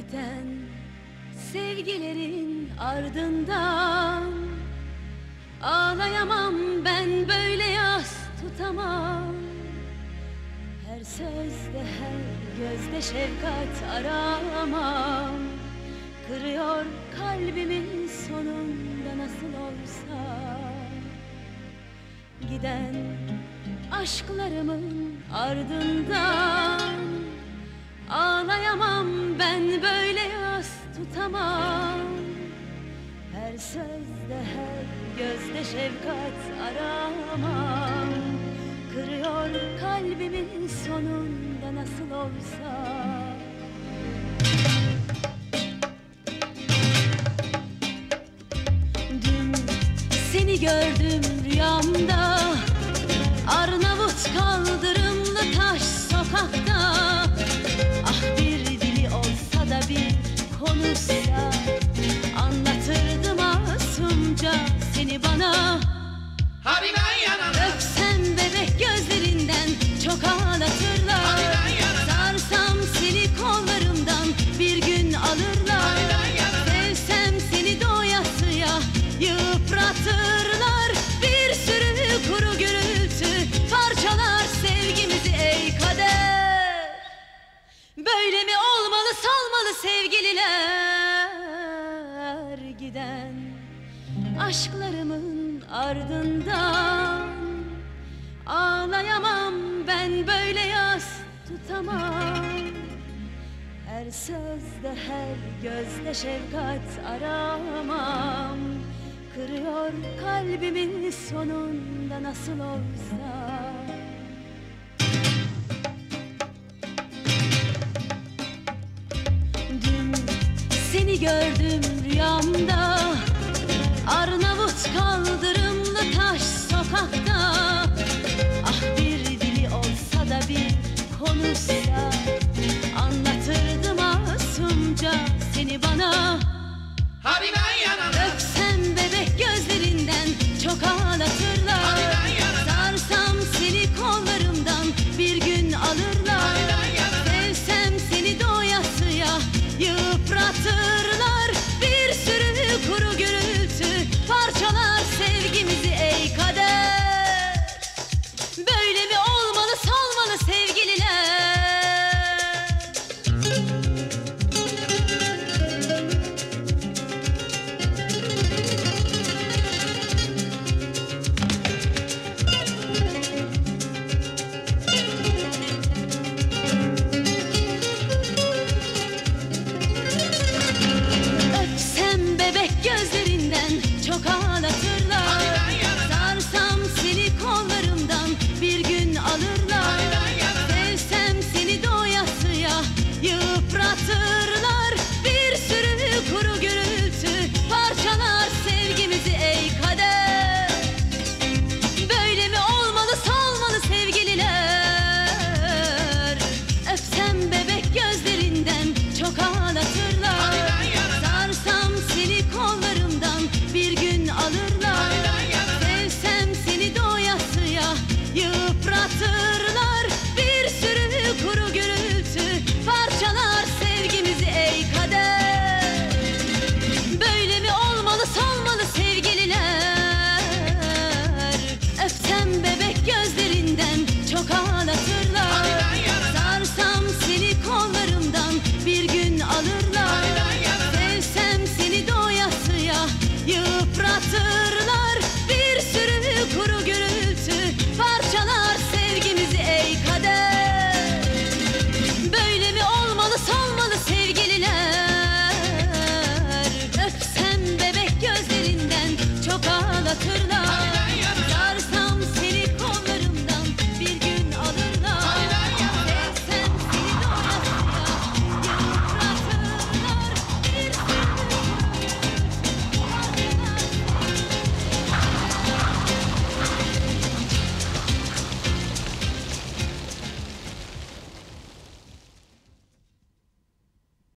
Giden sevgilerin ardından. Ağlayamam ben böyle yas tutamam. Her sözde her gözde şefkat aramam. Kırıyor kalbimin sonunda nasıl olsa. Giden aşklarımın ardından. Ağlayamam ben böyle yas tutamam. Her sözde her gözde şefkat aramam. Kırıyor kalbimin sonunda nasıl olsa. Dün seni gördüm rüyamda Böyle mi olmalı salmalı sevgililer? Giden Aşklarımın ardından Ağlayamam ben böyle yas tutamam. Her sözde her gözde şefkat aramam. Kırıyor kalbimin sonunda nasıl olsa gördüm